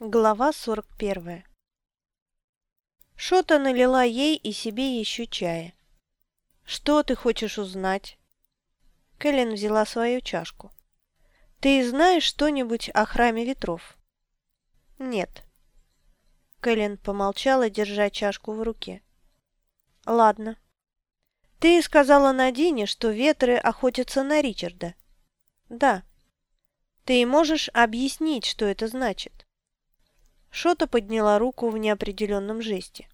Глава 41 Шота налила ей и себе еще чая. «Что ты хочешь узнать?» Кэлен взяла свою чашку. «Ты знаешь что-нибудь о храме ветров?» «Нет». Кэлен помолчала, держа чашку в руке. «Ладно. Ты сказала Надине, что ветры охотятся на Ричарда?» «Да». «Ты можешь объяснить, что это значит?» Шота подняла руку в неопределенном жесте.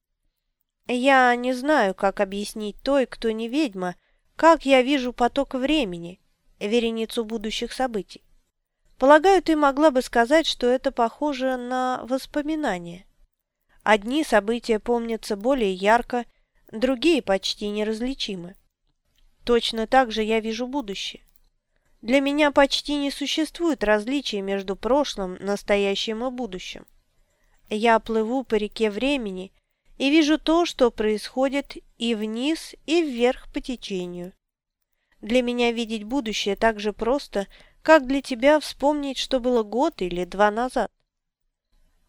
«Я не знаю, как объяснить той, кто не ведьма, как я вижу поток времени, вереницу будущих событий. Полагаю, ты могла бы сказать, что это похоже на воспоминания. Одни события помнятся более ярко, другие почти неразличимы. Точно так же я вижу будущее. Для меня почти не существует различий между прошлым, настоящим и будущим. Я плыву по реке времени и вижу то, что происходит и вниз, и вверх по течению. Для меня видеть будущее так же просто, как для тебя вспомнить, что было год или два назад.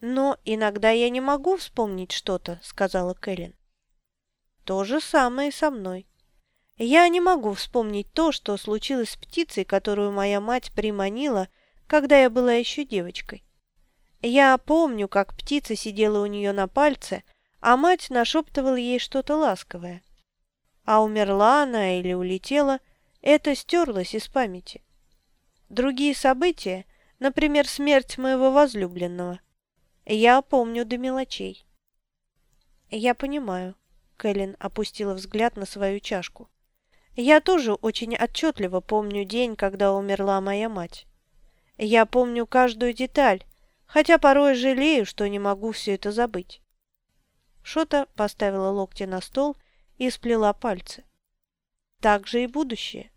«Но иногда я не могу вспомнить что-то», — сказала Кэлен. «То же самое со мной. Я не могу вспомнить то, что случилось с птицей, которую моя мать приманила, когда я была еще девочкой. Я помню, как птица сидела у нее на пальце, а мать нашептывала ей что-то ласковое. А умерла она или улетела, это стерлось из памяти. Другие события, например, смерть моего возлюбленного, я помню до мелочей. Я понимаю. Кэлен опустила взгляд на свою чашку. Я тоже очень отчетливо помню день, когда умерла моя мать. Я помню каждую деталь, хотя порой жалею, что не могу все это забыть. Шота поставила локти на стол и сплела пальцы. Так же и будущее.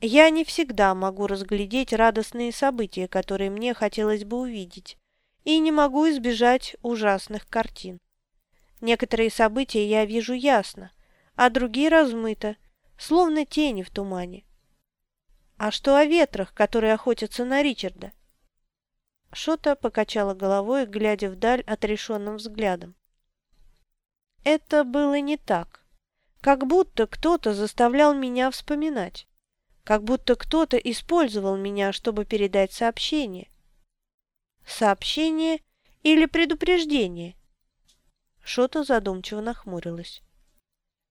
Я не всегда могу разглядеть радостные события, которые мне хотелось бы увидеть, и не могу избежать ужасных картин. Некоторые события я вижу ясно, а другие размыто, словно тени в тумане. А что о ветрах, которые охотятся на Ричарда? Шота покачала головой, глядя вдаль отрешенным взглядом. Это было не так. Как будто кто-то заставлял меня вспоминать. Как будто кто-то использовал меня, чтобы передать сообщение. Сообщение или предупреждение? Шота задумчиво нахмурилась.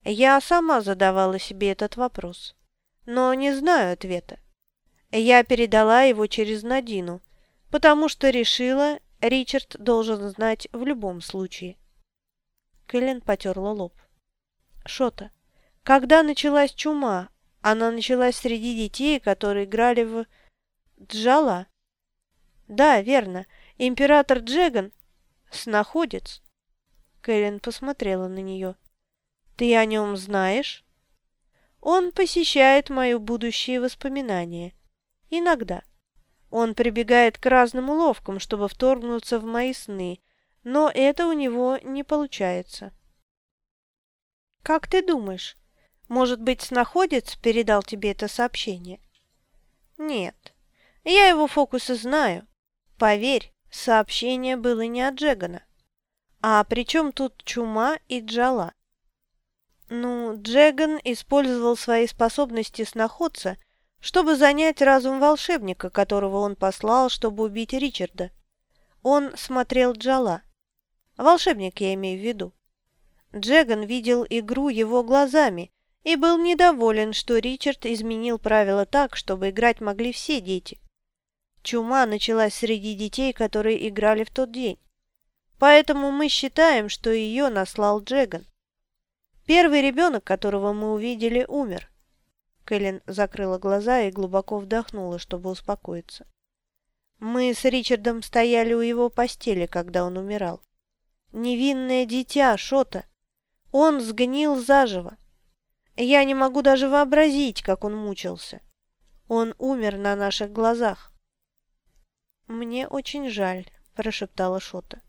Я сама задавала себе этот вопрос, но не знаю ответа. Я передала его через Надину, потому что решила, Ричард должен знать в любом случае. Кэлен потерла лоб. Шота, когда началась чума, она началась среди детей, которые играли в... Джала? Да, верно. Император Джеган – снаходец. Кэлен посмотрела на нее. Ты о нем знаешь? Он посещает мои будущие воспоминания. Иногда. Он прибегает к разным уловкам, чтобы вторгнуться в мои сны, но это у него не получается. Как ты думаешь, может быть, снаходец передал тебе это сообщение? Нет, я его фокусы знаю. Поверь, сообщение было не от Джегана. А при чем тут чума и джала? Ну, Джеган использовал свои способности снаходца чтобы занять разум волшебника, которого он послал, чтобы убить Ричарда. Он смотрел Джала. Волшебник я имею в виду. Джеган видел игру его глазами и был недоволен, что Ричард изменил правила так, чтобы играть могли все дети. Чума началась среди детей, которые играли в тот день. Поэтому мы считаем, что ее наслал Джеган. Первый ребенок, которого мы увидели, умер. Кэлен закрыла глаза и глубоко вдохнула, чтобы успокоиться. Мы с Ричардом стояли у его постели, когда он умирал. Невинное дитя, Шота. Он сгнил заживо. Я не могу даже вообразить, как он мучился. Он умер на наших глазах. «Мне очень жаль», – прошептала Шота.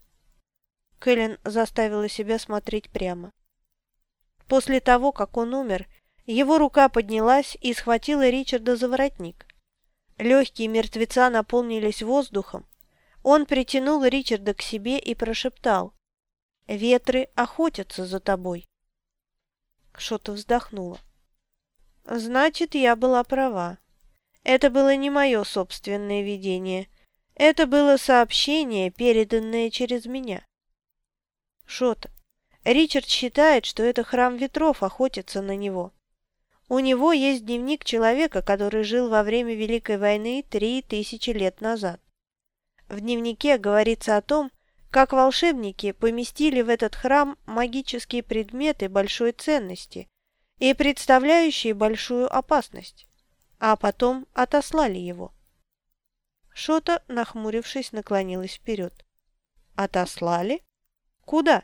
Кэлен заставила себя смотреть прямо. После того, как он умер, его рука поднялась и схватила Ричарда за воротник. Легкие мертвеца наполнились воздухом, Он притянул Ричарда к себе и прошептал. «Ветры охотятся за тобой». Что-то вздохнула. «Значит, я была права. Это было не мое собственное видение. Это было сообщение, переданное через меня». Шота. Ричард считает, что это храм ветров охотится на него. У него есть дневник человека, который жил во время Великой войны три тысячи лет назад. В дневнике говорится о том, как волшебники поместили в этот храм магические предметы большой ценности и представляющие большую опасность, а потом отослали его. Шота, нахмурившись, наклонилась вперед. «Отослали? Куда?»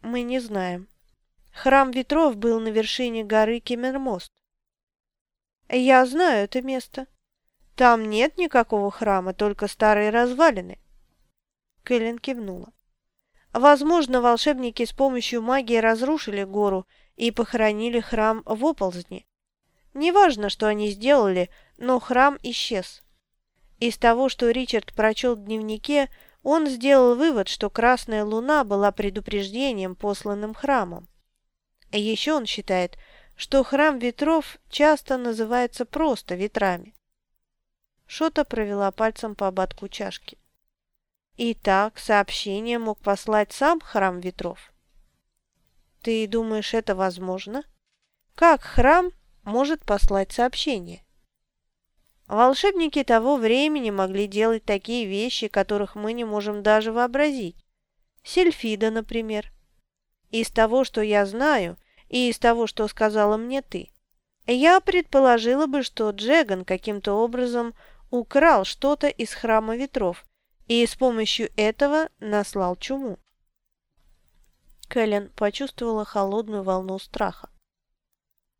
«Мы не знаем. Храм ветров был на вершине горы Кемермост. Я знаю это место. Там нет никакого храма, только старые развалины. Кэлен кивнула. Возможно, волшебники с помощью магии разрушили гору и похоронили храм в оползне. Неважно, что они сделали, но храм исчез. Из того, что Ричард прочел в дневнике, он сделал вывод, что Красная Луна была предупреждением, посланным храмом. Еще он считает, что храм ветров часто называется просто ветрами. Шота провела пальцем по ободку чашки. Итак, сообщение мог послать сам храм ветров. Ты думаешь, это возможно? Как храм может послать сообщение? Волшебники того времени могли делать такие вещи, которых мы не можем даже вообразить. Сельфида, например. Из того, что я знаю, и из того, что сказала мне ты, я предположила бы, что Джеган каким-то образом украл что-то из храма ветров и с помощью этого наслал чуму. Кэлен почувствовала холодную волну страха.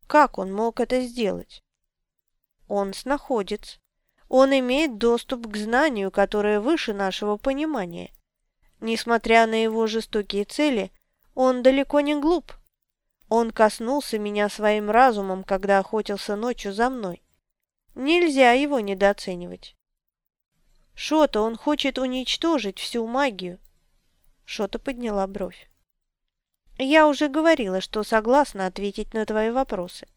Как он мог это сделать? Он снаходец. Он имеет доступ к знанию, которое выше нашего понимания. Несмотря на его жестокие цели, он далеко не глуп. Он коснулся меня своим разумом, когда охотился ночью за мной. Нельзя его недооценивать. Шота, он хочет уничтожить всю магию. Шота подняла бровь. Я уже говорила, что согласна ответить на твои вопросы.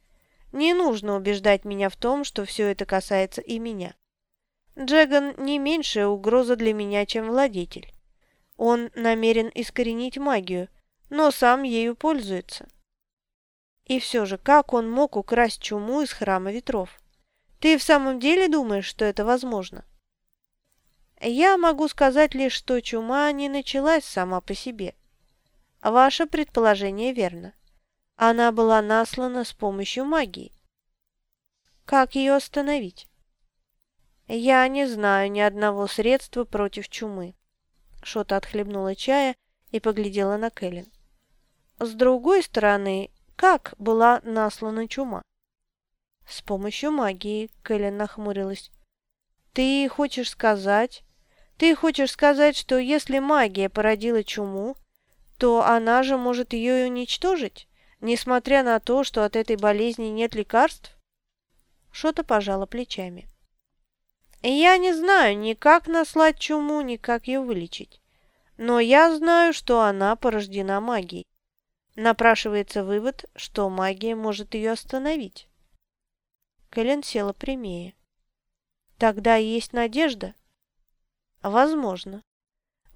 Не нужно убеждать меня в том, что все это касается и меня. Джеган не меньшая угроза для меня, чем владетель. Он намерен искоренить магию, но сам ею пользуется. И все же, как он мог украсть чуму из храма ветров? Ты в самом деле думаешь, что это возможно? Я могу сказать лишь, что чума не началась сама по себе. Ваше предположение верно. Она была наслана с помощью магии. Как ее остановить? Я не знаю ни одного средства против чумы. Шота отхлебнула чая и поглядела на Кэлен. С другой стороны, как была наслана чума? «С помощью магии», — Кэлен нахмурилась. «Ты хочешь сказать... Ты хочешь сказать, что если магия породила чуму, то она же может ее и уничтожить, несмотря на то, что от этой болезни нет лекарств?» Шота пожала плечами. «Я не знаю ни как наслать чуму, ни как ее вылечить. Но я знаю, что она порождена магией. Напрашивается вывод, что магия может ее остановить. Кэлен села прямее. «Тогда есть надежда?» «Возможно.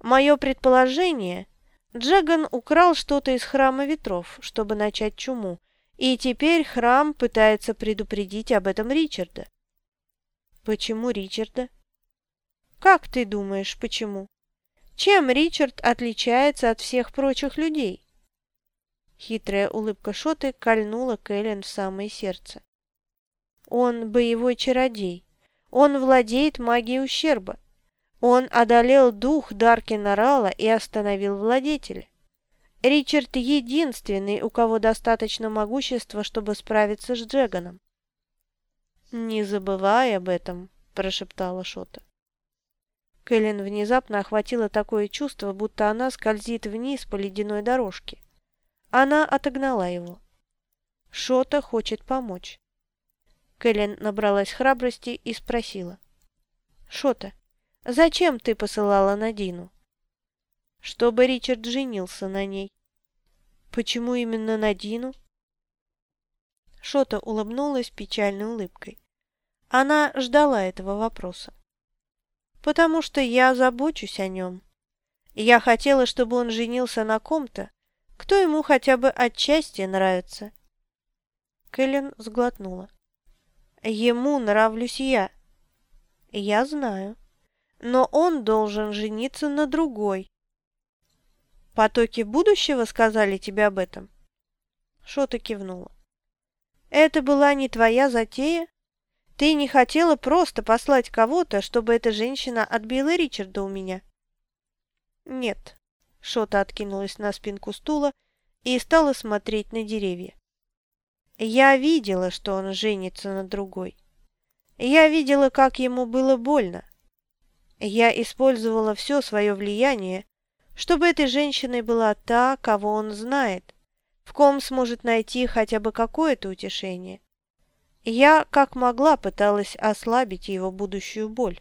Мое предположение – Джаган украл что-то из храма ветров, чтобы начать чуму, и теперь храм пытается предупредить об этом Ричарда». «Почему Ричарда?» «Как ты думаешь, почему? Чем Ричард отличается от всех прочих людей?» Хитрая улыбка Шоты кольнула Кэлен в самое сердце. Он боевой чародей. Он владеет магией ущерба. Он одолел дух Даркина Рала и остановил владетеля. Ричард единственный, у кого достаточно могущества, чтобы справиться с Джеганом. «Не забывай об этом», – прошептала Шота. Кэлен внезапно охватило такое чувство, будто она скользит вниз по ледяной дорожке. Она отогнала его. Шота хочет помочь. Кэлен набралась храбрости и спросила. «Шота, Зачем ты посылала на Дину? Чтобы Ричард женился на ней. Почему именно на Дину? Шота улыбнулась печальной улыбкой. Она ждала этого вопроса. «Потому что я забочусь о нем. Я хотела, чтобы он женился на ком-то, кто ему хотя бы отчасти нравится». Кэлен сглотнула. «Ему нравлюсь я». «Я знаю. Но он должен жениться на другой». «Потоки будущего сказали тебе об этом?» Шота кивнула. «Это была не твоя затея? Ты не хотела просто послать кого-то, чтобы эта женщина отбила Ричарда у меня?» «Нет». Шота откинулась на спинку стула и стала смотреть на деревья. «Я видела, что он женится на другой. Я видела, как ему было больно. Я использовала все свое влияние, чтобы этой женщиной была та, кого он знает, в ком сможет найти хотя бы какое-то утешение. Я, как могла, пыталась ослабить его будущую боль.